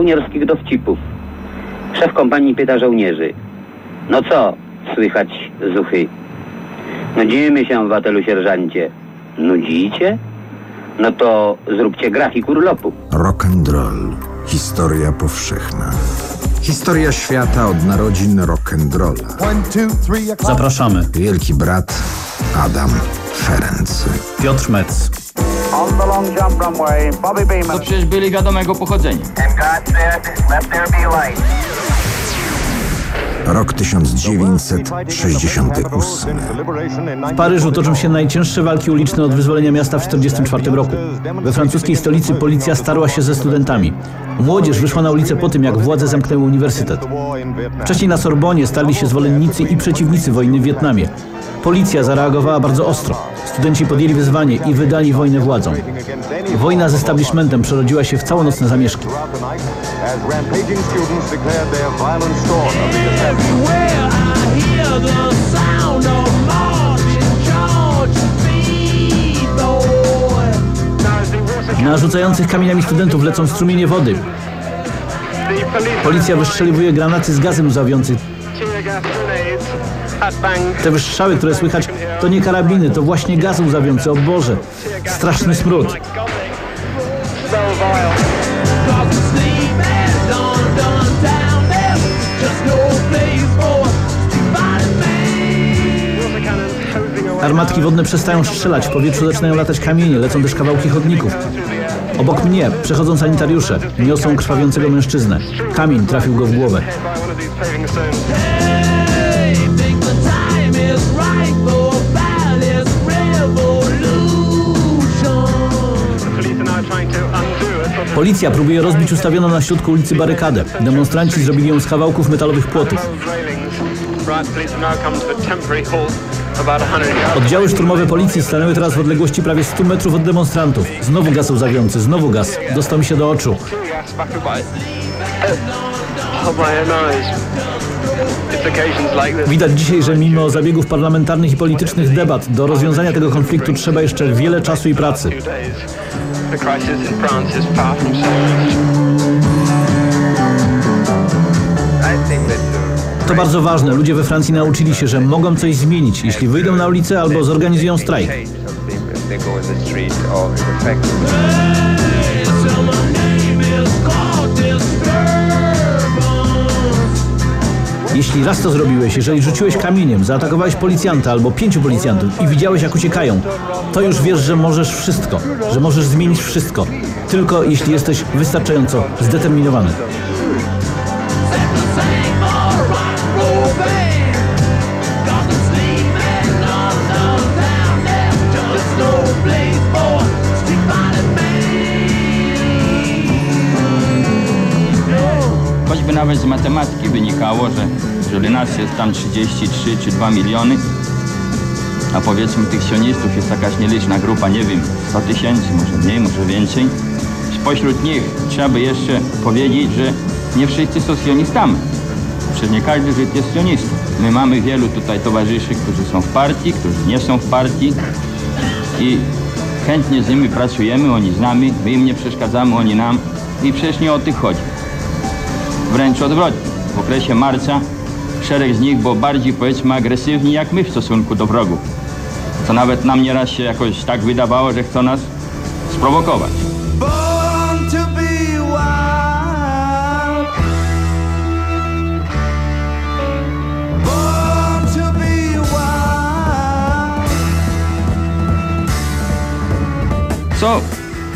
żołnierskich dowcipów. Szef kompanii pyta żołnierzy. No co słychać zuchy? Nudzimy się, watelu sierżancie. Nudzicie? No to zróbcie grafik urlopu. Rock and roll. Historia powszechna. Historia świata od narodzin rock and rolla. Zapraszamy. Wielki brat Adam Ferenc. Piotr Metz. To przecież byli wiadomego pochodzenia. And God said, let there be light. Rok 1968. W Paryżu toczą się najcięższe walki uliczne od wyzwolenia miasta w 1944 roku. We francuskiej stolicy policja starła się ze studentami. Młodzież wyszła na ulicę po tym, jak władze zamknęły uniwersytet. Wcześniej na Sorbonie starli się zwolennicy i przeciwnicy wojny w Wietnamie. Policja zareagowała bardzo ostro. Studenci podjęli wyzwanie i wydali wojnę władzom. Wojna z establishmentem przerodziła się w całonocne zamieszki. Na rzucających kamieniami studentów lecą strumienie wody. Policja wystrzeliwuje granaty z gazem łzawiący. Te wystrzały, które słychać, to nie karabiny, to właśnie gaz łzawiący. O Boże, straszny smród. Armatki wodne przestają strzelać, w powietrzu zaczynają latać kamienie, lecą też kawałki chodników. Obok mnie przechodzą sanitariusze, niosą krwawiącego mężczyznę. Kamień trafił go w głowę. Policja próbuje rozbić ustawioną na środku ulicy barykadę. Demonstranci zrobili ją z kawałków metalowych płotów. Oddziały szturmowe policji stanęły teraz w odległości prawie 100 metrów od demonstrantów. Znowu gaz łzawiący, znowu gaz. Dostał mi się do oczu. Widać dzisiaj, że mimo zabiegów parlamentarnych i politycznych debat, do rozwiązania tego konfliktu trzeba jeszcze wiele czasu i pracy. The crisis in France is far from solved. To bardzo ważne. Ludzie we Francji nauczyli się, że mogą coś zmienić, jeśli wyjdą na ulicę albo zorganizują strajk. Jeśli raz to zrobiłeś, jeżeli rzuciłeś kamieniem, zaatakowałeś policjanta albo pięciu policjantów i widziałeś jak uciekają, to już wiesz, że możesz wszystko, że możesz zmienić wszystko. Tylko jeśli jesteś wystarczająco zdeterminowany. Choćby nawet z matematyki wynikało, że jeżeli nas jest tam 33 czy 2 miliony, a powiedzmy tych sionistów jest jakaś nieliczna grupa, nie wiem, 100 tysięcy, może mniej, może więcej. Spośród nich trzeba by jeszcze powiedzieć, że nie wszyscy są sionistami. Przecież nie każdy Żyd jest sionistą. My mamy wielu tutaj towarzyszy, którzy są w partii, którzy nie są w partii i chętnie z nimi pracujemy, oni z nami, my im nie przeszkadzamy, oni nam i przecież nie o tych chodzi. Wręcz odwrotnie. W okresie marca szereg z nich było bardziej, powiedzmy, agresywni jak my w stosunku do wrogów. Co nawet nam nieraz się jakoś tak wydawało, że chcą nas sprowokować. Co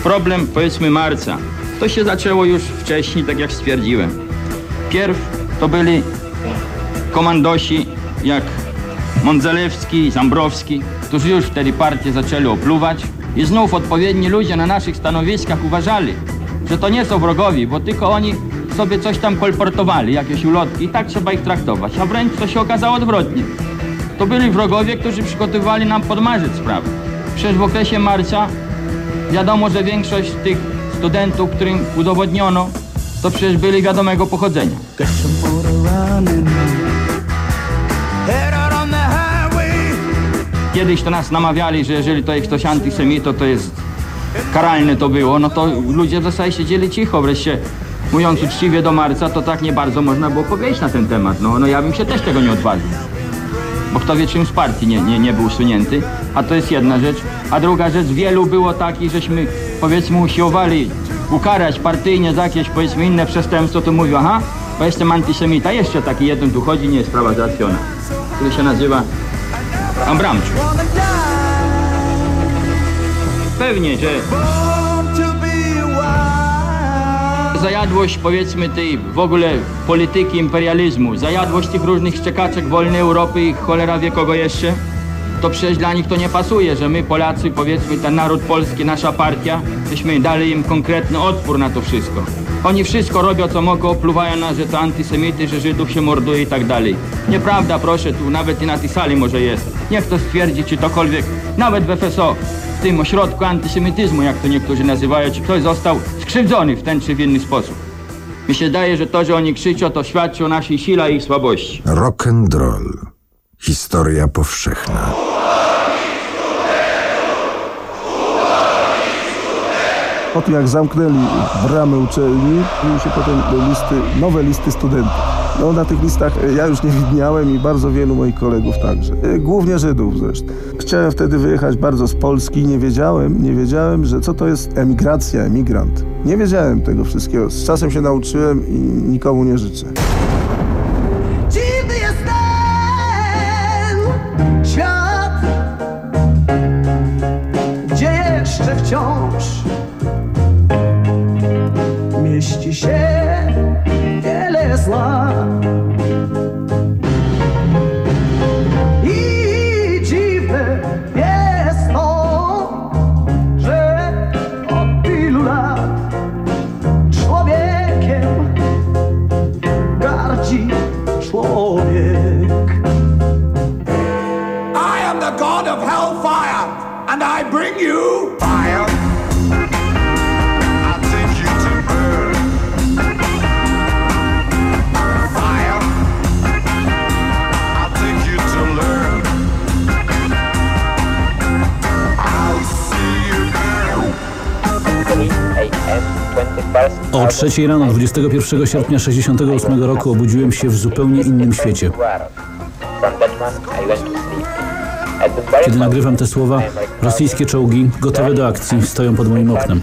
problem, powiedzmy, marca? To się zaczęło już wcześniej, tak jak stwierdziłem. Pierw to byli komandosi jak Mądzelewski, Zambrowski, którzy już wtedy partię zaczęli opluwać i znów odpowiedni ludzie na naszych stanowiskach uważali, że to nie są wrogowie, bo tylko oni sobie coś tam kolportowali, jakieś ulotki i tak trzeba ich traktować, a wręcz to się okazało odwrotnie. To byli wrogowie, którzy przygotowywali nam podmarzyć sprawę. Przecież w okresie marca wiadomo, że większość tych studentów, którym udowodniono, to przecież byli wiadomego pochodzenia. Kiedyś to nas namawiali, że jeżeli to jest ktoś antysemito, to jest karalne to było, no to ludzie w zasadzie siedzieli cicho. Wreszcie mówiąc uczciwie do marca, to tak nie bardzo można było powiedzieć na ten temat. No, no ja bym się też tego nie odważył. Bo kto wie, czym z partii nie, nie, nie był usunięty. A to jest jedna rzecz. A druga rzecz, wielu było takich, żeśmy powiedzmy usiłowali ukarać partyjnie za jakieś powiedzmy inne przestępstwo, to mówił, aha, bo jestem antysemita. Jeszcze taki jeden tu chodzi, nie jest sprawa załatwiona. Który się nazywa Abramczu. Pewnie, że zajadłość powiedzmy tej w ogóle polityki imperializmu, zajadłość tych różnych szczekaczek wolnej Europy i cholera wie kogo jeszcze, to przecież dla nich to nie pasuje, że my Polacy, powiedzmy ten naród polski, nasza partia, żeśmy dali im konkretny odpór na to wszystko. Oni wszystko robią co mogą, opluwają nas, że to antysemity, że Żydów się morduje i tak dalej. Nieprawda, proszę, tu nawet i na tej sali może jest. Niech to stwierdzi, czy tokolwiek, nawet w FSO, w tym ośrodku antysemityzmu, jak to niektórzy nazywają, czy ktoś został skrzywdzony w ten czy w inny sposób. Mi się daje, że to, że oni krzyczą, to świadczy o naszej sile i ich słabości. Rock and roll. Historia powszechna. Po tym jak zamknęli bramy uczelni, pojawiły się potem listy, nowe listy studentów. No na tych listach e, ja już nie widniałem i bardzo wielu moich kolegów także. E, Głównie Żydów zresztą. Chciałem wtedy wyjechać bardzo z Polski. Nie wiedziałem, nie wiedziałem, że co to jest emigracja, emigrant. Nie wiedziałem tego wszystkiego. Z czasem się nauczyłem i nikomu nie życzę. Trzeciej rano 21 sierpnia 68 roku obudziłem się w zupełnie innym świecie. Kiedy nagrywam te słowa, rosyjskie czołgi, gotowe do akcji, stoją pod moim oknem.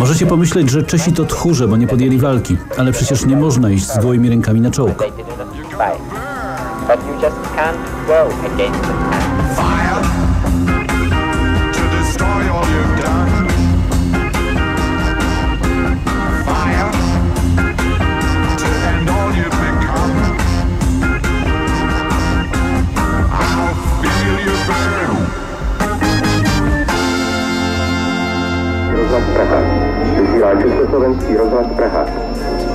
Możecie pomyśleć, że Czesi to tchórze, bo nie podjęli walki, ale przecież nie można iść z gołymi rękami na czołg. Vysílá Československý rozhlas Praha.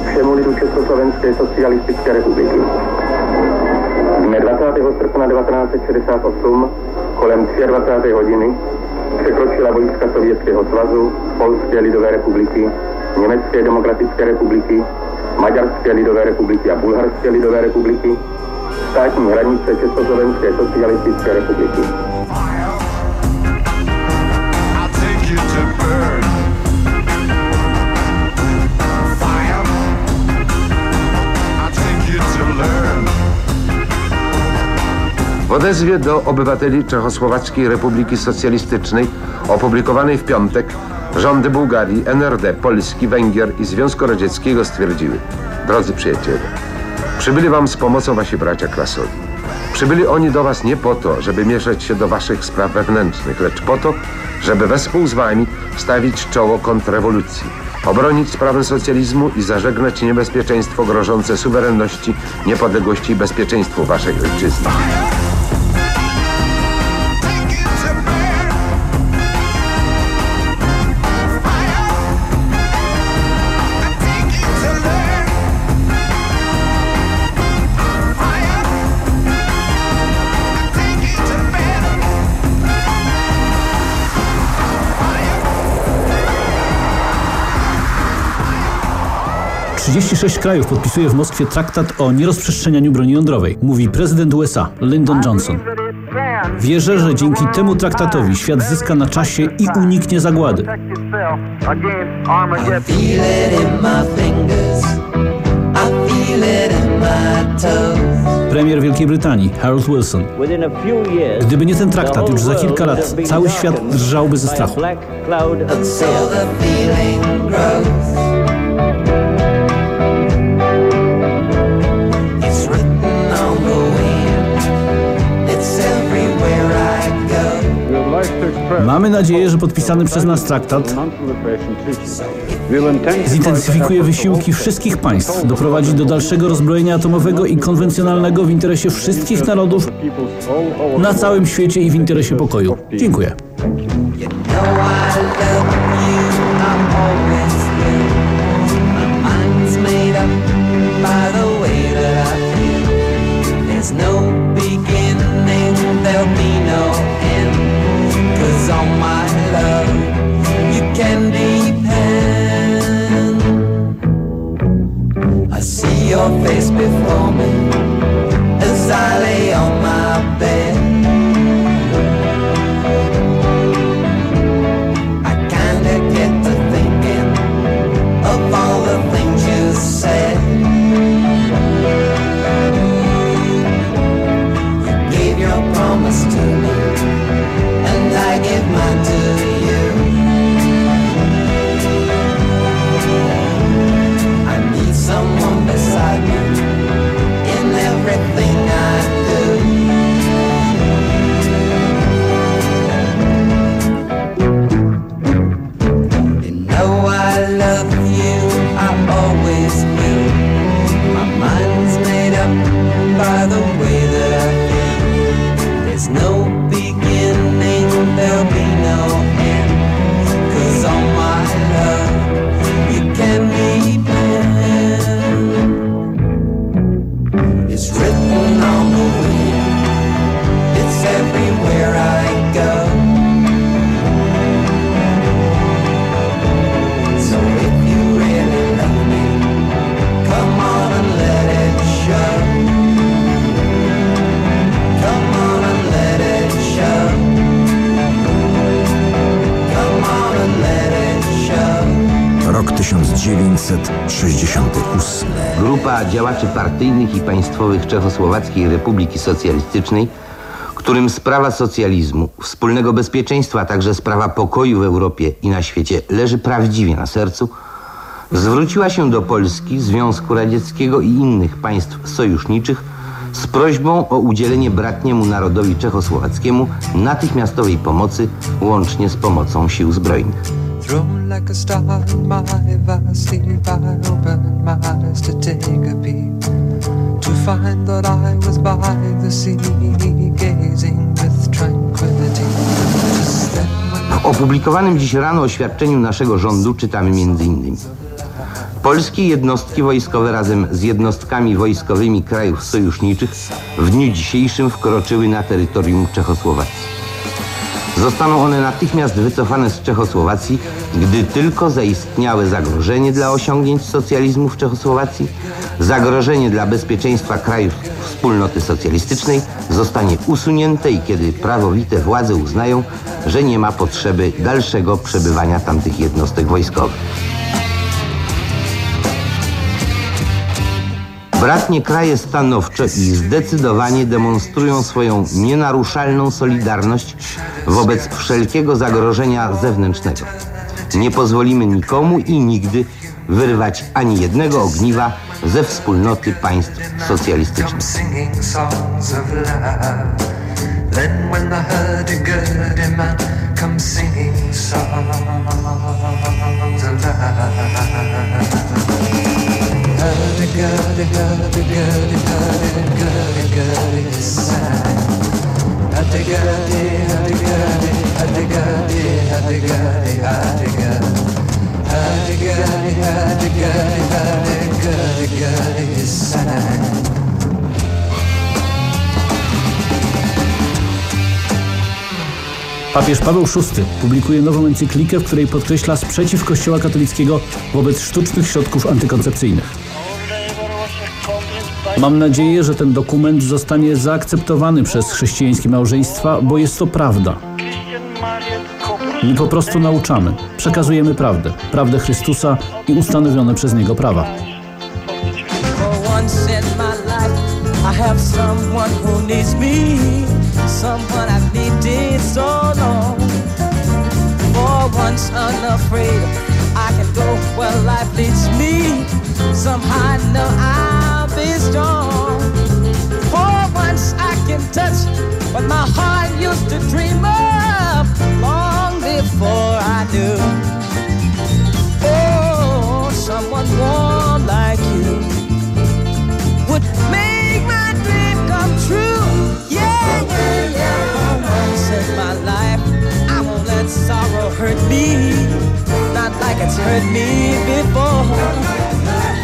Všemu lidu Československé socialistické republiky. Dne 20. srpna 1968 kolem 23. hodiny překročila vojska Sovětského svazu, Polské lidové republiky, Německé demokratické republiky, Maďarské lidové republiky a Bulharské lidové republiky státní hranice Československé socialistické republiky. W odezwie do obywateli Czechosłowackiej Republiki Socjalistycznej opublikowanej w piątek rządy Bułgarii, NRD, Polski, Węgier i Związku Radzieckiego stwierdziły Drodzy przyjaciele, przybyli wam z pomocą wasi bracia klasowi. Przybyli oni do was nie po to, żeby mieszać się do waszych spraw wewnętrznych, lecz po to, żeby wespół z wami stawić czoło kontrrewolucji, obronić sprawę socjalizmu i zażegnać niebezpieczeństwo grożące suwerenności, niepodległości i bezpieczeństwu waszej ojczyzny. 36 krajów podpisuje w Moskwie traktat o nierozprzestrzenianiu broni jądrowej, mówi prezydent USA Lyndon Johnson. Wierzę, że dzięki temu traktatowi świat zyska na czasie i uniknie zagłady. Premier Wielkiej Brytanii Harold Wilson. Gdyby nie ten traktat, już za kilka lat cały świat drżałby ze strachu. Mamy nadzieję, że podpisany przez nas traktat zintensyfikuje wysiłki wszystkich państw, doprowadzi do dalszego rozbrojenia atomowego i konwencjonalnego w interesie wszystkich narodów na całym świecie i w interesie pokoju. Dziękuję. I give Republiki Socjalistycznej, którym sprawa socjalizmu, wspólnego bezpieczeństwa, a także sprawa pokoju w Europie i na świecie leży prawdziwie na sercu, zwróciła się do Polski, Związku Radzieckiego i innych państw sojuszniczych z prośbą o udzielenie bratniemu narodowi czechosłowackiemu natychmiastowej pomocy, łącznie z pomocą sił zbrojnych. Like find that I was by the sea, gazing with tranquility. W opublikowanym dziś rano oświadczeniu naszego rządu czytamy m.in. Polskie jednostki wojskowe razem z jednostkami wojskowymi krajów sojuszniczych w dniu dzisiejszym wkroczyły na terytorium Czechosłowacji. Zostaną one natychmiast wycofane z Czechosłowacji, gdy tylko zaistniałe zagrożenie dla osiągnięć socjalizmu w Czechosłowacji, zagrożenie dla bezpieczeństwa krajów wspólnoty socjalistycznej zostanie usunięte i kiedy prawowite władze uznają, że nie ma potrzeby dalszego przebywania tamtych jednostek wojskowych. Bratnie kraje stanowczo i zdecydowanie demonstrują swoją nienaruszalną solidarność wobec wszelkiego zagrożenia zewnętrznego. Nie pozwolimy nikomu i nigdy wyrwać ani jednego ogniwa ze wspólnoty państw socjalistycznych. singing songs of love. Then when the hurdy-gurdy man comes Papież Paweł VI publikuje nową encyklikę, w której podkreśla sprzeciw Kościoła katolickiego wobec sztucznych środków antykoncepcyjnych. Mam nadzieję, że ten dokument zostanie zaakceptowany przez chrześcijańskie małżeństwa, bo jest to prawda. My po prostu nauczamy, przekazujemy prawdę, prawdę Chrystusa i ustanowione przez Niego prawa. Touch what my heart used to dream of before I knew. Oh, someone warm like you would make my dream come true. Yeah, yeah, yeah. Once in my life, I won't let sorrow hurt me, not like it's hurt me before.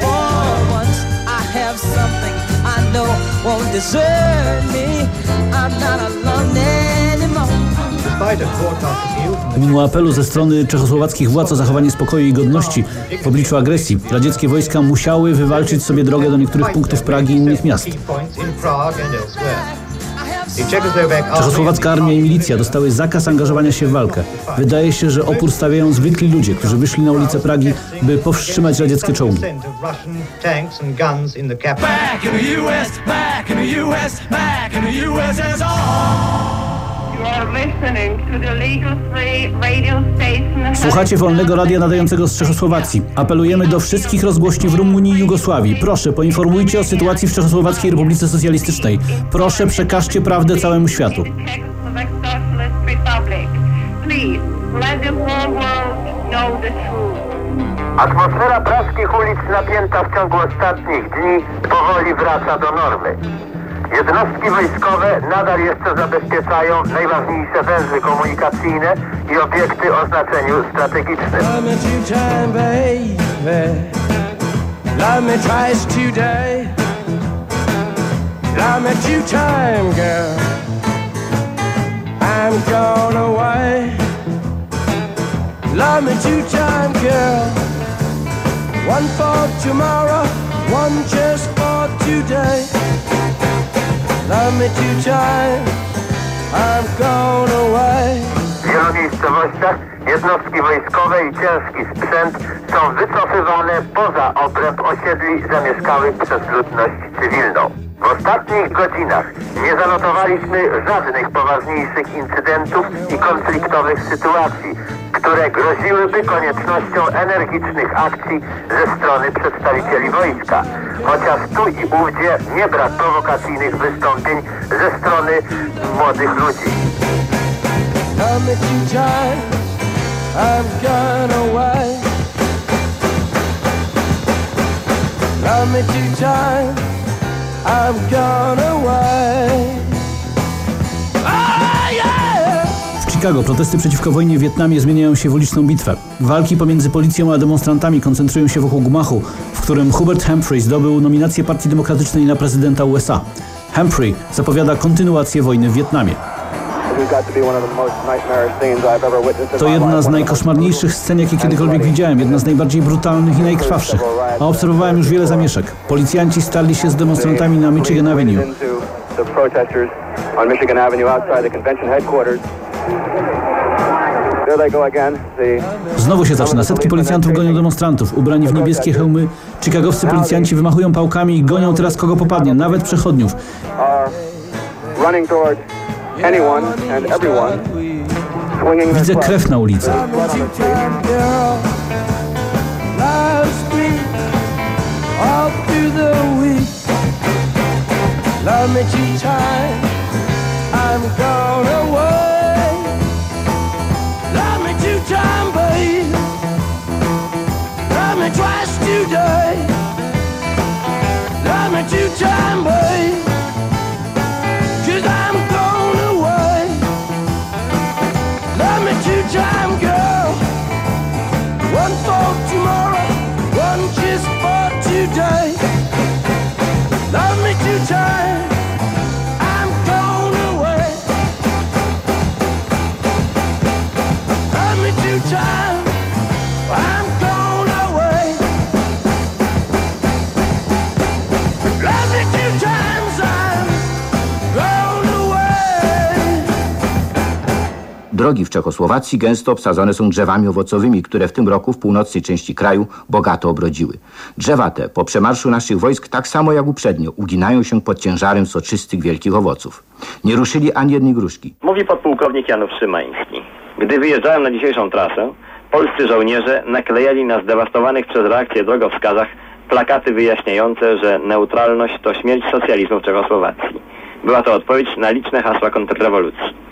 For once, I have something I know won't desert me. I'm not alone anymore. Mimo apelu ze strony czechosłowackich władz o zachowanie spokoju i godności w obliczu agresji, radzieckie wojska musiały wywalczyć sobie drogę do niektórych punktów Pragi i innych miast. Czechosłowacka armia i milicja dostały zakaz angażowania się w walkę. Wydaje się, że opór stawiają zwykli ludzie, którzy wyszli na ulice Pragi, by powstrzymać radzieckie czołgi. Back in the US, back in the US, back in the USSR. Słuchacie wolnego radia nadającego z Czechosłowacji. Apelujemy do wszystkich rozgłośni w Rumunii i Jugosławii. Proszę, poinformujcie o sytuacji w Czechosłowackiej Republice Socjalistycznej. Proszę, przekażcie prawdę całemu światu. Atmosfera praskich ulic napięta w ciągu ostatnich dni powoli wraca do normy. Jednostki wojskowe nadal jeszcze zabezpieczają najważniejsze węzły komunikacyjne i obiekty o znaczeniu strategicznym. Love me two time, girl. One for tomorrow, one just for today. Love me two time. I'm gone away. Jednostki wojskowe i ciężki sprzęt są wycofywane poza obręb osiedli zamieszkałych przez ludność cywilną. W ostatnich godzinach nie zanotowaliśmy żadnych poważniejszych incydentów i konfliktowych sytuacji, które groziłyby koniecznością energicznych akcji ze strony przedstawicieli wojska. Chociaż tu i ówdzie nie brak prowokacyjnych wystąpień ze strony młodych ludzi. I'm gone away. Yeah! W Chicago protesty przeciwko wojnie w Wietnamie zmieniają się w uliczną bitwę. Walki pomiędzy policją a demonstrantami koncentrują się wokół gmachu, w którym Hubert Humphrey zdobył nominację Partii Demokratycznej na prezydenta USA. Humphrey zapowiada kontynuację wojny w Wietnamie. To jedna z najkoszmarniejszych scen, jakie kiedykolwiek widziałem, jedna z najbardziej brutalnych i najkrwawszych. A obserwowałem już wiele zamieszek. Policjanci starli się z demonstrantami na Michigan Avenue. Znowu się zaczyna. Setki policjantów gonią demonstrantów. Ubrani w niebieskie hełmy, chicagowscy policjanci wymachują pałkami i gonią teraz kogo popadnie, nawet przechodniów. Widzę krew na ulicy. Love me two time, girl. Drogi w Czechosłowacji gęsto obsadzone są drzewami owocowymi, które w tym roku w północnej części kraju bogato obrodziły. Drzewa te po przemarszu naszych wojsk tak samo jak uprzednio uginają się pod ciężarem soczystych wielkich owoców. Nie ruszyli ani jednej gruszki. Mówi podpułkownik Janów Szymański. Gdy wyjeżdżałem na dzisiejszą trasę, polscy żołnierze naklejali na zdewastowanych przez reakcję drogowskazach plakaty wyjaśniające, że neutralność to śmierć socjalizmu w Czechosłowacji. Była to odpowiedź na liczne hasła kontrrewolucji.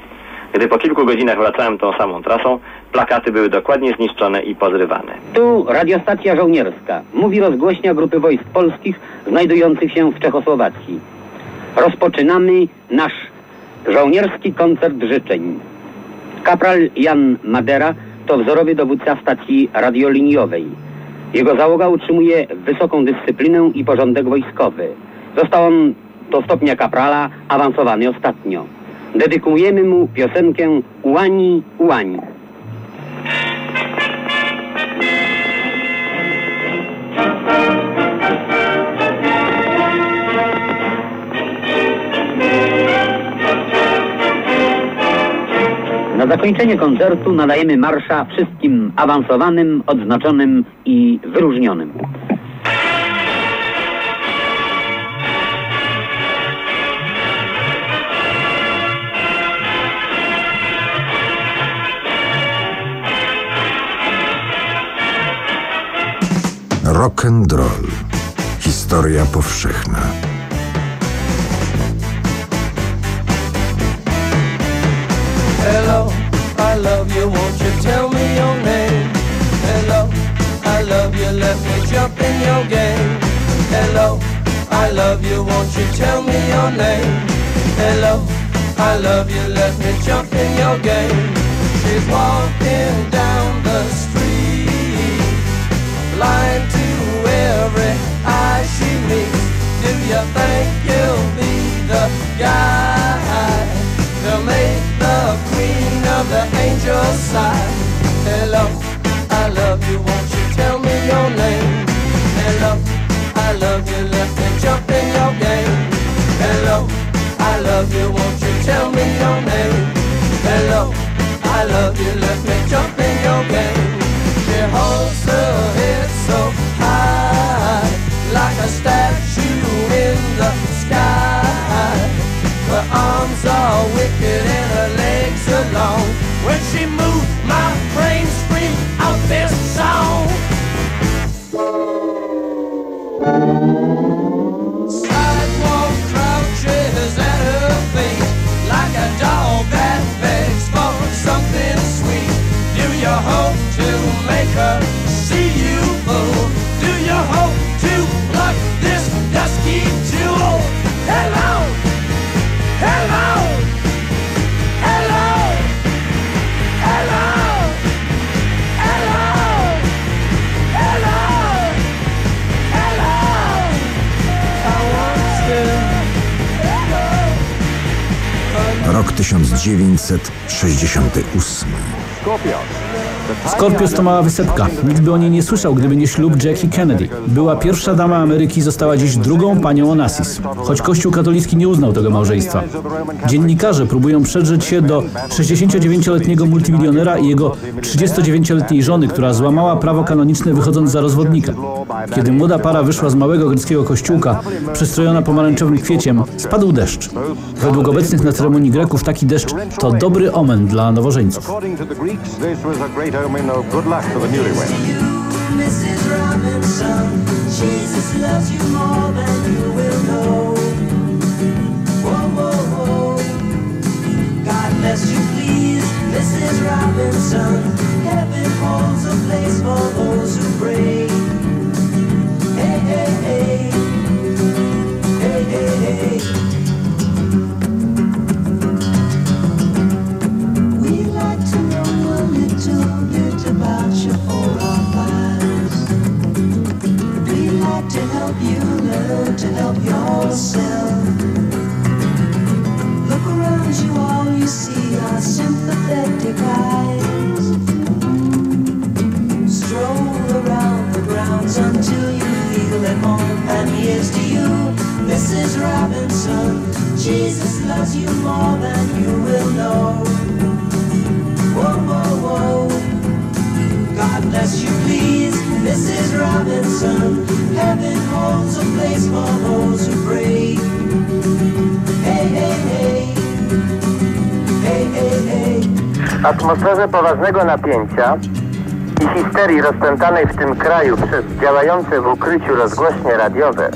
Gdy po kilku godzinach wracałem tą samą trasą, plakaty były dokładnie zniszczone i pozrywane. Tu radiostacja żołnierska. Mówi rozgłośnia grupy wojsk polskich znajdujących się w Czechosłowacji. Rozpoczynamy nasz żołnierski koncert życzeń. Kapral Jan Madera to wzorowy dowódca stacji radioliniowej. Jego załoga utrzymuje wysoką dyscyplinę i porządek wojskowy. Został on do stopnia kaprala awansowany ostatnio. Dedykujemy mu piosenkę Ułani, Ułani. Na zakończenie koncertu nadajemy marsza wszystkim awansowanym, odznaczonym i wyróżnionym. Rock and roll. Historia powszechna. Hello, I love you, won't you tell me your name? Hello, I love you, let me jump in your game. Hello, I love you, won't you tell me your name? Hello, I love you, let me jump in your game. She's walking down the street, blind to you think you'll be the guy to make the queen of the angels sigh? Hello, I love you, won't you tell me your name? Hello, I love you, let me jump in your game. Hello, I love you, won't you tell me your name? Hello, I love you, let me jump in your game. She holds her head so high, like a statue in the sky. Her arms are wicked and her legs are long. When she moves, my brain screams out this song. 1968. Skopia. Scorpius to mała wysepka. Nikt by o niej nie słyszał, gdyby nie ślub Jackie Kennedy. Była pierwsza dama Ameryki, została dziś drugą panią Onassis. Choć Kościół katolicki nie uznał tego małżeństwa. Dziennikarze próbują przedrzeć się do 69-letniego multimilionera i jego 39-letniej żony, która złamała prawo kanoniczne wychodząc za rozwodnika. Kiedy młoda para wyszła z małego greckiego kościółka, przystrojona pomarańczowym kwieciem, spadł deszcz. Według obecnych na ceremonii Greków taki deszcz to dobry omen dla nowożeńców. According to the Greeks, this was a great omen of good luck for the newlyweds. Mrs. Robinson, Jesus loves you more than you will know. Whoa, whoa, whoa. God bless you, please, Mrs. Robinson. Heaven holds a place for those who pray. Hey, hey, hey. Hey, hey, hey. Jesus loves you more than you will know. Whoa, whoa, whoa. God bless you, please, Mrs. Robinson. Heaven holds a place for those who pray. Hey, hey, hey. Hey, hey, hey. W atmosferze poważnego napięcia i histerii rozpętanej w tym kraju przez działające w ukryciu rozgłośnie radiowe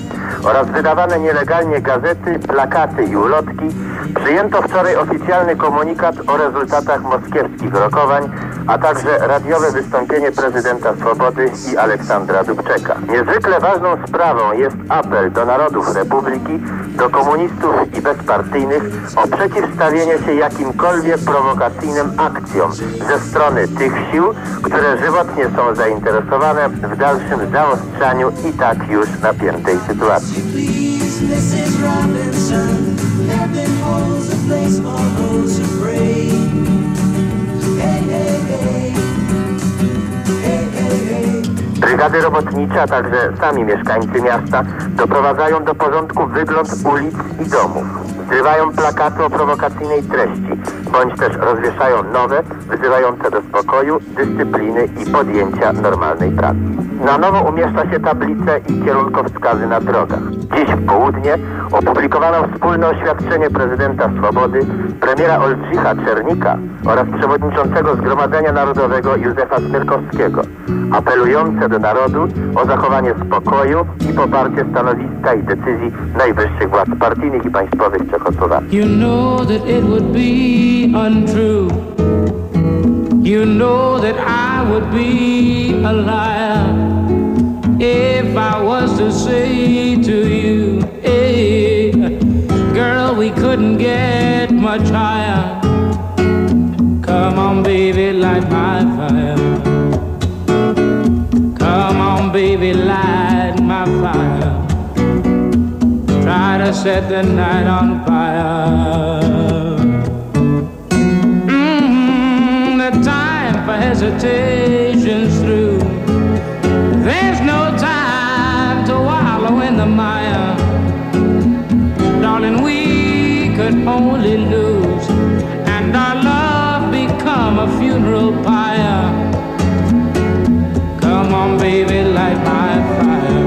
oraz wydawane nielegalnie gazety, plakaty i ulotki, przyjęto wczoraj oficjalny komunikat o rezultatach moskiewskich rokowań, a także radiowe wystąpienie prezydenta Swobody i Aleksandra Dubczeka. Niezwykle ważną sprawą jest apel do narodów Republiki, do komunistów i bezpartyjnych o przeciwstawienie się jakimkolwiek prowokacyjnym akcjom ze strony tych sił, które żywotnie są zainteresowane w dalszym zaostrzaniu i tak już napiętej sytuacji. Brygady robotnicze, a także sami mieszkańcy miasta doprowadzają do porządku wygląd ulic i domów. Zrywają plakaty o prowokacyjnej treści, bądź też rozwieszają nowe, wzywające do spokoju, dyscypliny i podjęcia normalnej pracy. Na nowo umieszcza się tablice i kierunkowskazy na drogach. Dziś w południe opublikowano wspólne oświadczenie prezydenta Swobody, premiera Olbrzycha Czernika oraz przewodniczącego Zgromadzenia Narodowego Józefa Smyrkowskiego, apelujące do narodu o zachowanie spokoju i poparcie stanowiska i decyzji najwyższych władz partyjnych i państwowych Czechosłowacji. You know that it would be untrue. You know that I would be a liar if I was to say to you, hey, girl, we couldn't get much higher. Come on, baby, light my fire. Come on, baby, light my fire. Try to set the night on fire. Hesitation's through. There's no time to wallow in the mire. Darling, we could only lose, and our love become a funeral pyre. Come on, baby, light my fire.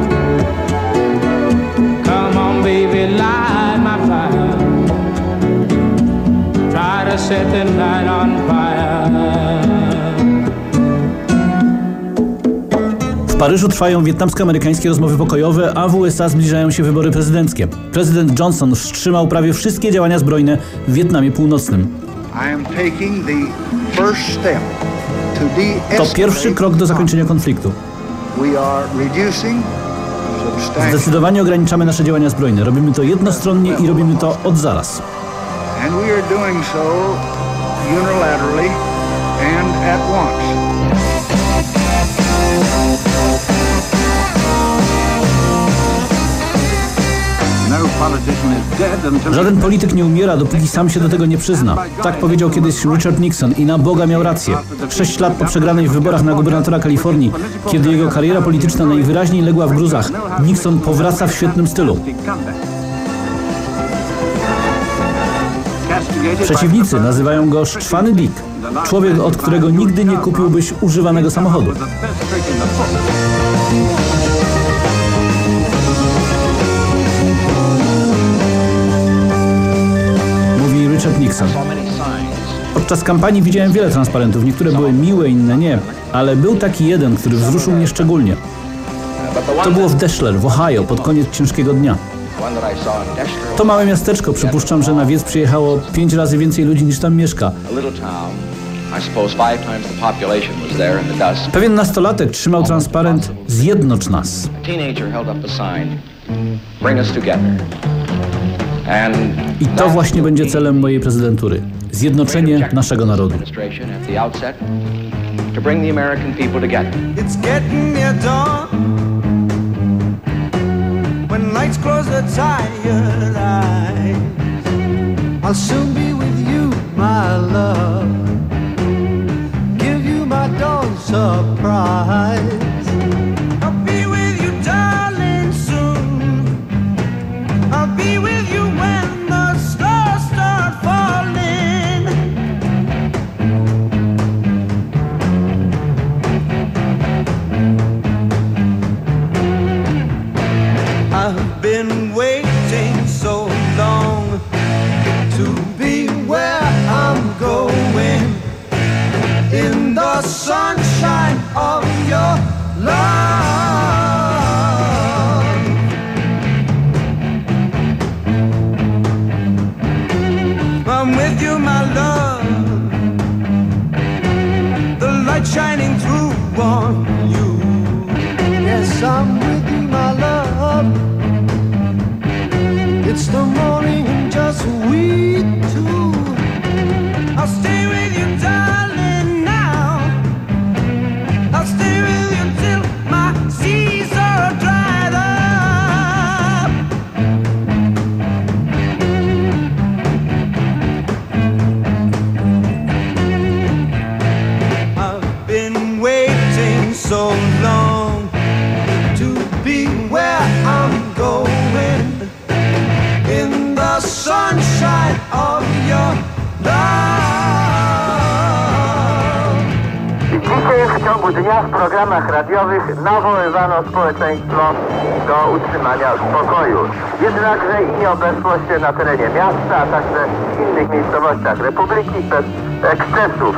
Come on, baby, light my fire. Try to set the night on fire. Paryżu trwają wietnamsko-amerykańskie rozmowy pokojowe, a w USA zbliżają się wybory prezydenckie. Prezydent Johnson wstrzymał prawie wszystkie działania zbrojne w Wietnamie Północnym. To pierwszy krok do zakończenia konfliktu. Zdecydowanie ograniczamy nasze działania zbrojne. Robimy to jednostronnie i robimy to od zaraz. and we are doing so unilaterally and at once. Żaden polityk nie umiera, dopóki sam się do tego nie przyzna. Tak powiedział kiedyś Richard Nixon i na Boga miał rację. Sześć lat po przegranej w wyborach na gubernatora Kalifornii, kiedy jego kariera polityczna najwyraźniej legła w gruzach, Nixon powraca w świetnym stylu. Przeciwnicy nazywają go Szczwany Dick. Człowiek, od którego nigdy nie kupiłbyś używanego samochodu. Nixon. Podczas kampanii widziałem wiele transparentów. Niektóre były miłe, inne nie. Ale był taki jeden, który wzruszył mnie szczególnie. To było w Deshler, w Ohio, pod koniec ciężkiego dnia. To małe miasteczko. Przypuszczam, że na wiec przyjechało pięć razy więcej ludzi niż tam mieszka. Pewien nastolatek trzymał transparent Zjednocz nas. I to właśnie będzie celem mojej prezydentury. Zjednoczenie naszego narodu. administration at the outset to bring the American people together. It's getting near dawn when lights close the tired eyes. I'll soon be with you, my love. Give you my dawn surprise. Of your. Dzisiaj w ciągu dnia w programach radiowych nawoływano społeczeństwo do utrzymania spokoju. Jednakże i obeszło się na terenie miasta, a także w innych miejscowościach Republiki bez ekscesów.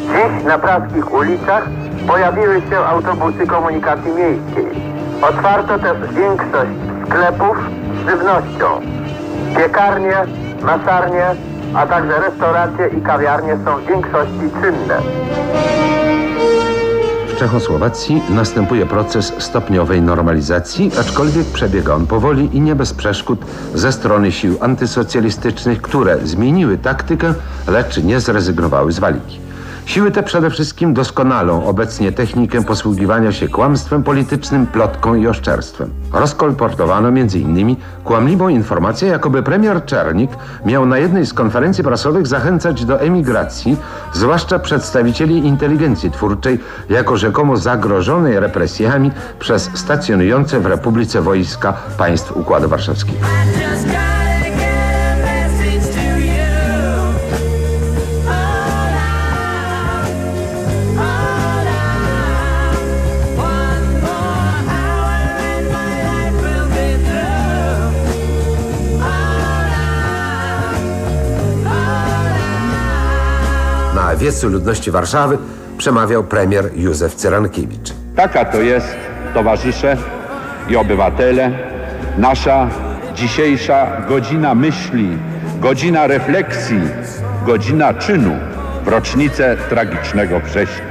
Dziś na praskich ulicach pojawiły się autobusy komunikacji miejskiej. Otwarto też większość sklepów z żywnością. Piekarnie, masarnie, a także restauracje i kawiarnie są w większości czynne. W Czechosłowacji następuje proces stopniowej normalizacji, aczkolwiek przebiega on powoli i nie bez przeszkód ze strony sił antysocjalistycznych, które zmieniły taktykę, lecz nie zrezygnowały z walki. Siły te przede wszystkim doskonalą obecnie technikę posługiwania się kłamstwem politycznym, plotką i oszczerstwem. Rozkolportowano m.in. kłamliwą informację, jakoby premier Czernik miał na jednej z konferencji prasowych zachęcać do emigracji, zwłaszcza przedstawicieli inteligencji twórczej, jako rzekomo zagrożonej represjami przez stacjonujące w Republice wojska państw Układu Warszawskiego. Na wiecu ludności Warszawy przemawiał premier Józef Cyrankiewicz. Taka to jest, towarzysze i obywatele, nasza dzisiejsza godzina myśli, godzina refleksji, godzina czynu w rocznicę tragicznego września.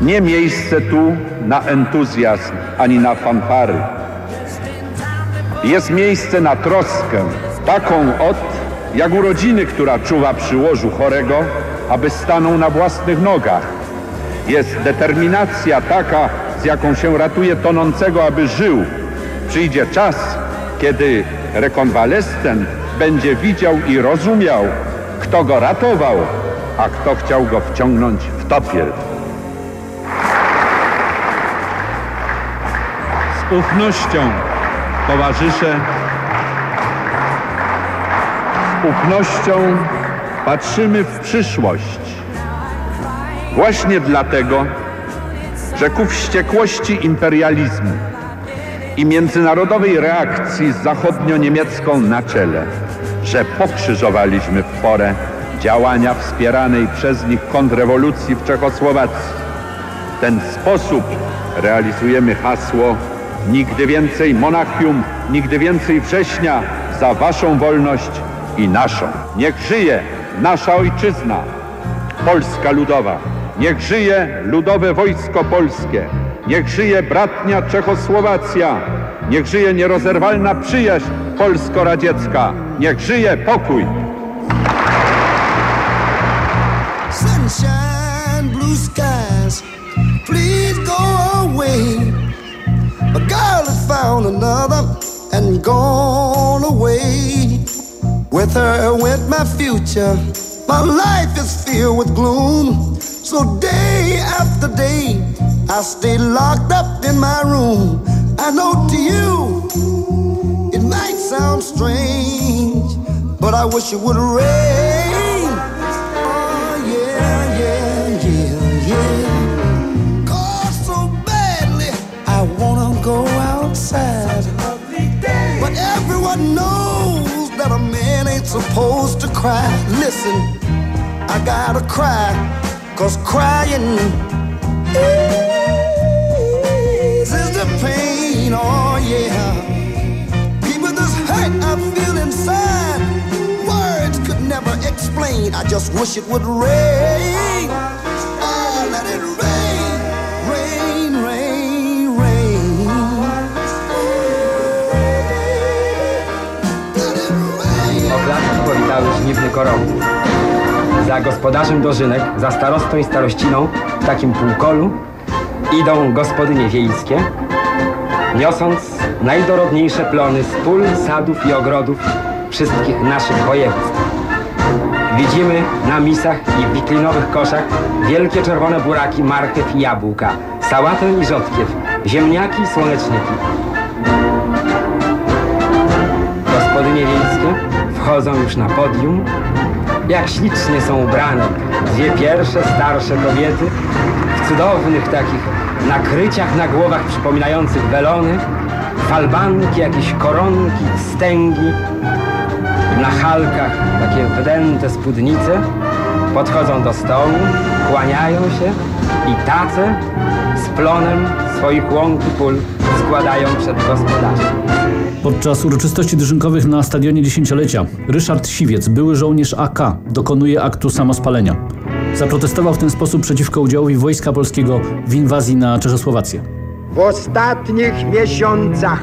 Nie miejsce tu na entuzjazm ani na fanfary. Jest miejsce na troskę, taką od jak u rodziny, która czuwa przy łożu chorego, aby stanął na własnych nogach. Jest determinacja taka, z jaką się ratuje tonącego, aby żył. Przyjdzie czas, kiedy rekonwalescent będzie widział i rozumiał, kto go ratował, a kto chciał go wciągnąć w topiel. Z ufnością, towarzysze, z ufnością patrzymy w przyszłość. Właśnie dlatego, że ku wściekłości imperializmu i międzynarodowej reakcji z zachodnio-niemiecką na czele, że pokrzyżowaliśmy w porę działania wspieranej przez nich kontrrewolucji w Czechosłowacji. W ten sposób realizujemy hasło Nigdy więcej Monachium, nigdy więcej września za waszą wolność i naszą. Niech żyje nasza ojczyzna, Polska Ludowa. Niech żyje Ludowe Wojsko Polskie. Niech żyje bratnia Czechosłowacja. Niech żyje nierozerwalna przyjaźń polsko-radziecka. Niech żyje pokój. Sunshine, blue skies, please go away. A girl has found another and gone away. With her went my future. My life is filled with gloom. So day after day, I stay locked up in my room. I know to you, it might sound strange, but I wish it would rain. Oh, yeah, yeah, yeah, yeah. Cause so badly, I wanna go outside. But everyone knows that a man ain't supposed to cry. Listen, I gotta cry, cause crying eases the pain. Oh, yeah. People, this hurt I feel inside, words could never explain. I just wish it would rain. Za gospodarzem dożynek, za starostą i starościną w takim półkolu idą gospodynie wiejskie, niosąc najdorodniejsze plony z pól, sadów i ogrodów wszystkich naszych województw. Widzimy na misach i w wiklinowych koszach wielkie czerwone buraki, marchew i jabłka, sałatę i rzodkiew, ziemniaki i słoneczniki. Gospodynie wiejskie wchodzą już na podium. Jak ślicznie są ubrane. Dwie pierwsze, starsze kobiety. W cudownych takich nakryciach na głowach przypominających welony, falbanki, jakieś koronki, stęgi, na halkach takie wydęte spódnice, podchodzą do stołu, kłaniają się i tace z plonem swoich łąk i pól składają przed gospodarzem. Podczas uroczystości dożynkowych na stadionie dziesięciolecia Ryszard Siwiec, były żołnierz AK, dokonuje aktu samospalenia. Zaprotestował w ten sposób przeciwko udziałowi Wojska Polskiego w inwazji na Czechosłowację. W ostatnich miesiącach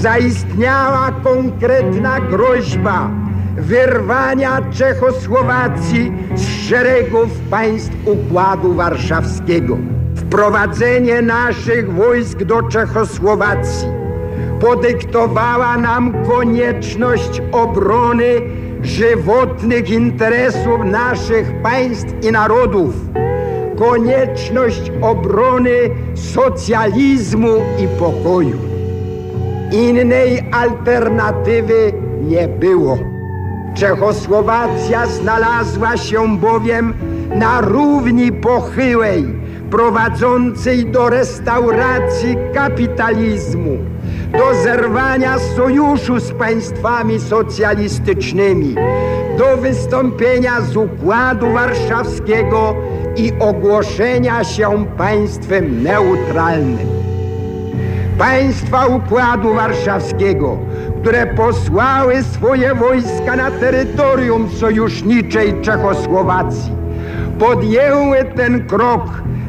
zaistniała konkretna groźba wyrwania Czechosłowacji z szeregów państw Układu Warszawskiego. Wprowadzenie naszych wojsk do Czechosłowacji podyktowała nam konieczność obrony żywotnych interesów naszych państw i narodów, konieczność obrony socjalizmu i pokoju. Innej alternatywy nie było. Czechosłowacja znalazła się bowiem na równi pochyłej, prowadzącej do restauracji kapitalizmu, do zerwania sojuszu z państwami socjalistycznymi, do wystąpienia z Układu Warszawskiego i ogłoszenia się państwem neutralnym. Państwa Układu Warszawskiego, które posłały swoje wojska na terytorium sojuszniczej Czechosłowacji, podjęły ten krok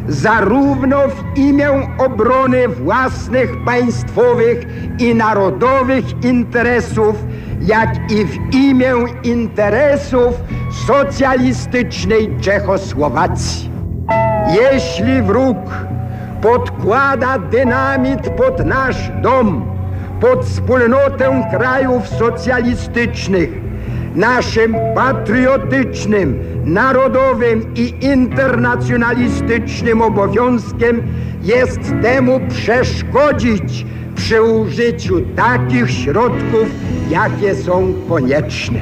zarówno w imię obrony własnych państwowych i narodowych interesów, jak i w imię interesów socjalistycznej Czechosłowacji. Jeśli wróg podkłada dynamit pod nasz dom, pod wspólnotę krajów socjalistycznych, naszym patriotycznym, narodowym i internacjonalistycznym obowiązkiem jest temu przeszkodzić przy użyciu takich środków, jakie są konieczne.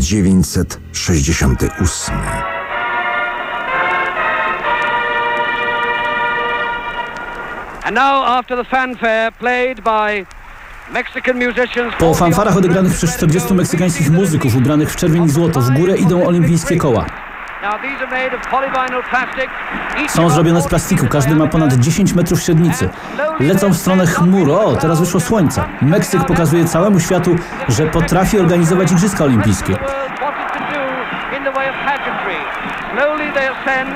1968. And now, after the fanfare played by Mexican musicians. Po fanfarach odegranych przez 40 meksykańskich muzyków ubranych w czerwień i złoto w górę idą olimpijskie koła. Są zrobione z plastiku, każdy ma ponad 10 metrów średnicy. Lecą w stronę chmur, o, teraz wyszło słońce. Meksyk pokazuje całemu światu, że potrafi organizować Igrzyska Olimpijskie. wanted to do in the way of pageantry. Slowly they ascend.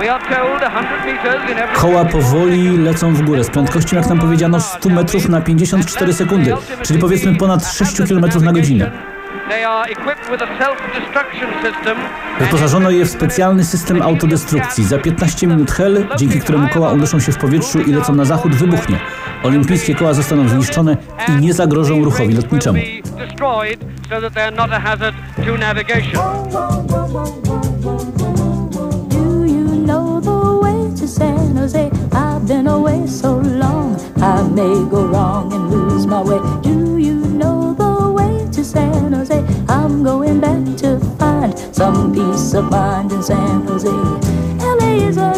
We are told 100 meters in every. Koła powoli lecą w górę z prędkością, jak nam powiedziano, 100 metrów na 54 sekundy, czyli powiedzmy ponad 6 km na godzinę. They are equipped with a self-destruction system. Wyposażono je w specjalny system autodestrukcji. Za 15 minut hel, dzięki któremu koła unoszą się w powietrzu i lecą na zachód, wybuchnie. Olimpijskie koła zostaną zniszczone i nie zagrożą ruchowi lotniczemu. I've been away so long, I may go wrong and lose my way. Do you know San Jose? I'm going back to find some peace of mind in San Jose. LA is a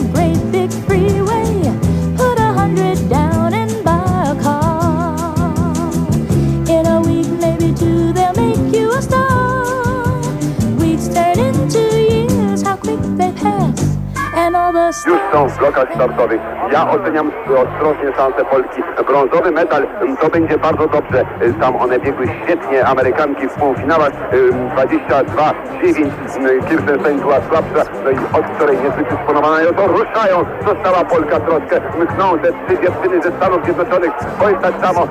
Już są w blokach startowych. Ja oceniam ostrożnie szanse Polski. Brązowy medal to będzie bardzo dobrze. Tam one biegły świetnie. Amerykanki w półfinałach y, 22-9. Kirstenstein była słabsza, no i od której jest wydysponowana. No to ruszają. Została Polka troszkę. Mkną te trzy dziewczyny ze Stanów Zjednoczonych. To tak samo.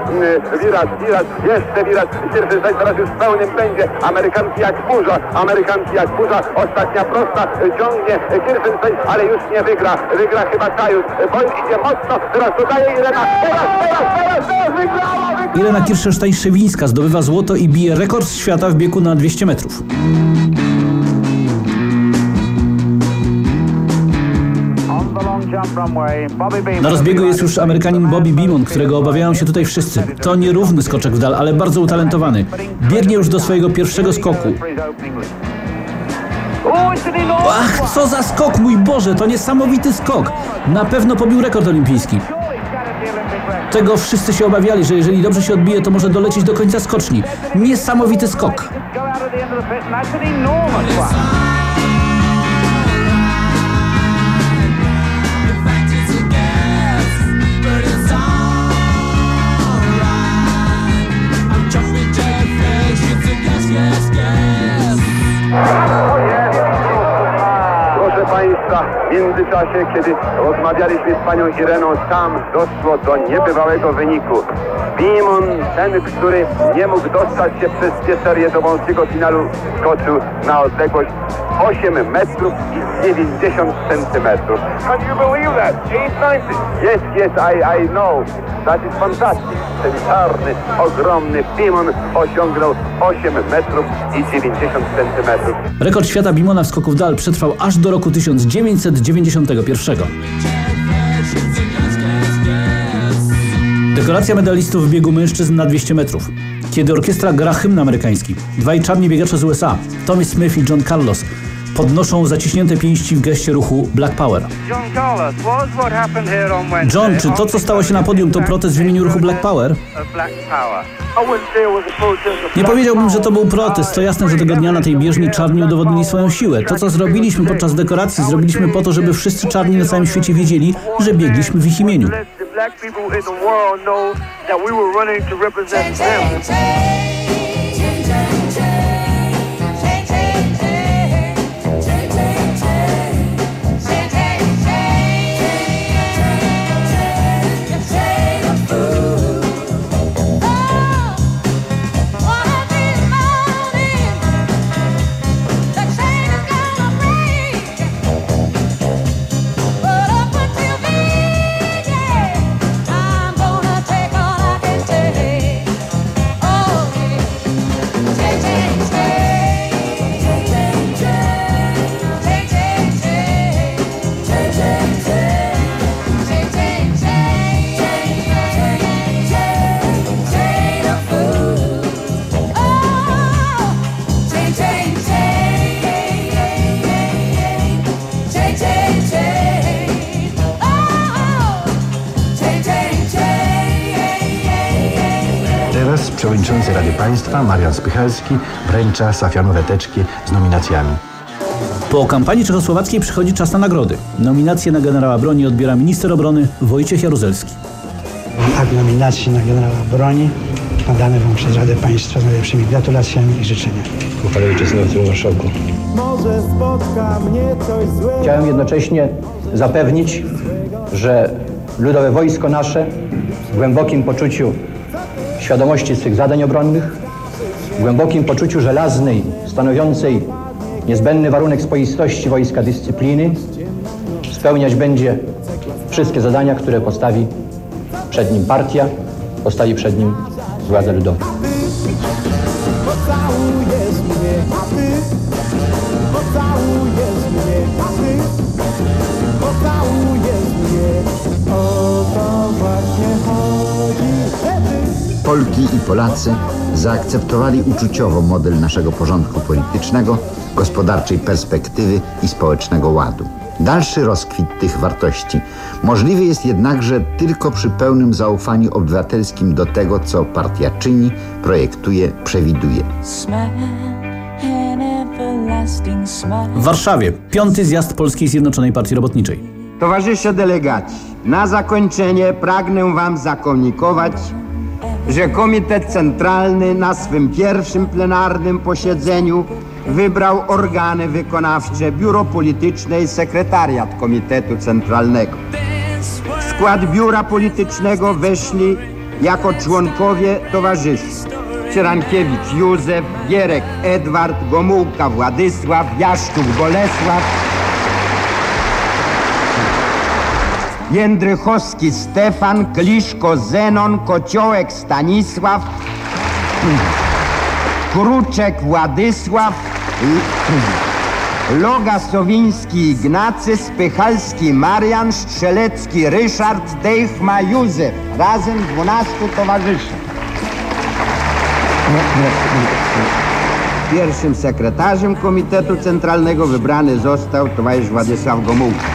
Wiras, Wiras, jeszcze Wiras. Kirstenstein teraz już w pełnym pędzie. Amerykanki jak burza. Amerykanki jak burza. Ostatnia prosta y, ciągnie Kirstenstein, ale już nie wygra. Wygra chyba Kajus. Boj idzie mocno. Teraz dodaje Irena. Teraz, teraz, teraz, teraz wygrała, wygrała. Irena Kirschenstein-Szewińska zdobywa złoto i bije rekord świata w biegu na 200 metrów. Na rozbiegu jest już Amerykanin Bobby Beamon, którego obawiają się tutaj wszyscy. To nierówny skoczek w dal, ale bardzo utalentowany. Biegnie już do swojego pierwszego skoku. Ach, co za skok, mój Boże, to niesamowity skok. Na pewno pobił rekord olimpijski. Tego wszyscy się obawiali, że jeżeli dobrze się odbije, to może dolecieć do końca skoczni. Niesamowity skok. Proszę Państwa, w międzyczasie, kiedy rozmawialiśmy z Panią Ireną, tam doszło do niebywałego wyniku. Bimon, ten, który nie mógł dostać się przez dwie serie do wąskiego finalu, skoczył na odległość 8 metrów i 90 centymetrów. Can you believe that? 890? Yes, yes, I, I know. That is fantastic. Ten czarny, ogromny Bimon osiągnął 8 metrów i 90 centymetrów. Rekord świata Bimona w skoku w dal przetrwał aż do roku 1991. Dekoracja medalistów w biegu mężczyzn na 200 metrów. Kiedy orkiestra gra hymn amerykański, dwaj czarni biegacze z USA, Tommy Smith i John Carlos, podnoszą zaciśnięte pięści w geście ruchu Black Power. John czy to co stało się na podium to protest w imieniu ruchu Black Power? Nie powiedziałbym, że to był protest. To jasne, że tego dnia na tej bieżni czarni udowodnili swoją siłę. To, co zrobiliśmy podczas dekoracji, zrobiliśmy po to, żeby wszyscy czarni na całym świecie wiedzieli, że biegliśmy w ich imieniu. Black people in the world know that we were running to represent them. Przewodniczący Rady Państwa Marian Spychalski wręcza Safianowe teczki z nominacjami. Po kampanii czechosłowackiej przychodzi czas na nagrody. Nominację na generała broni odbiera minister obrony Wojciech Jaruzelski. Akt nominacji na generała broni nadany Wam przez Radę Państwa z najlepszymi gratulacjami i życzeniami. Uczestniczący w marszałku. Może spotka mnie coś złego. Chciałem jednocześnie zapewnić, że ludowe wojsko nasze w głębokim poczuciu świadomości swych zadań obronnych, w głębokim poczuciu żelaznej, stanowiącej niezbędny warunek spoistości wojska dyscypliny, spełniać będzie wszystkie zadania, które postawi przed nim partia, postawi przed nim władza ludowa. Polki i Polacy zaakceptowali uczuciowo model naszego porządku politycznego, gospodarczej perspektywy i społecznego ładu. Dalszy rozkwit tych wartości możliwy jest jednakże tylko przy pełnym zaufaniu obywatelskim do tego, co partia czyni, projektuje, przewiduje. W Warszawie piąty zjazd Polskiej Zjednoczonej Partii Robotniczej. Towarzysze delegaci, na zakończenie pragnę Wam zakomunikować, że Komitet Centralny na swym pierwszym plenarnym posiedzeniu wybrał organy wykonawcze, biuro polityczne i sekretariat Komitetu Centralnego. W skład biura politycznego weszli jako członkowie towarzystwa Cyrankiewicz Józef, Gierek Edward, Gomułka Władysław, Jaszczuk Bolesław, Jędrychowski Stefan, Kliszko Zenon, Kociołek Stanisław, Kruczek Władysław, Loga Sowiński Ignacy, Spychalski Marian, Strzelecki Ryszard, Dejchma Józef. Razem 12 towarzyszy. Pierwszym sekretarzem Komitetu Centralnego wybrany został towarzysz Władysław Gomułka.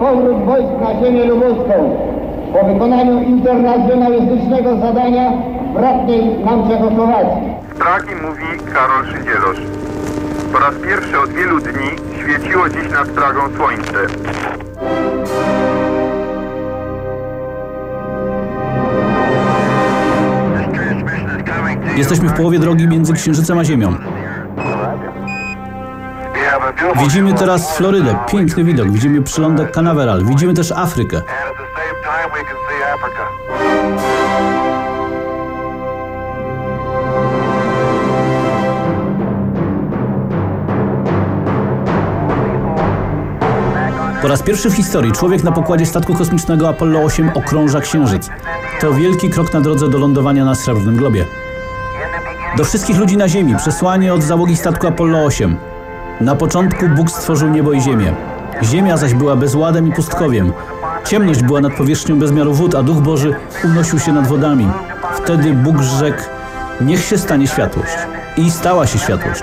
Powrót wojsk na ziemię lubuską. Po wykonaniu internacjonalistycznego zadania bratniej nam Czechosłowacji. Z Pragi mówi Karol Szydzielosz. Po raz pierwszy od wielu dni świeciło dziś nad Pragą słońce. Jesteśmy w połowie drogi między Księżycem a Ziemią. Widzimy teraz Florydę, piękny widok. Widzimy przylądek Canaveral, widzimy też Afrykę. Po raz pierwszy w historii człowiek na pokładzie statku kosmicznego Apollo 8 okrąża Księżyc. To wielki krok na drodze do lądowania na Srebrnym Globie. Do wszystkich ludzi na Ziemi przesłanie od załogi statku Apollo 8. Na początku Bóg stworzył niebo i ziemię. Ziemia zaś była bezładem i pustkowiem. Ciemność była nad powierzchnią bezmiaru wód, a Duch Boży unosił się nad wodami. Wtedy Bóg rzekł, niech się stanie światłość. I stała się światłość.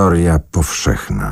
Historia powszechna.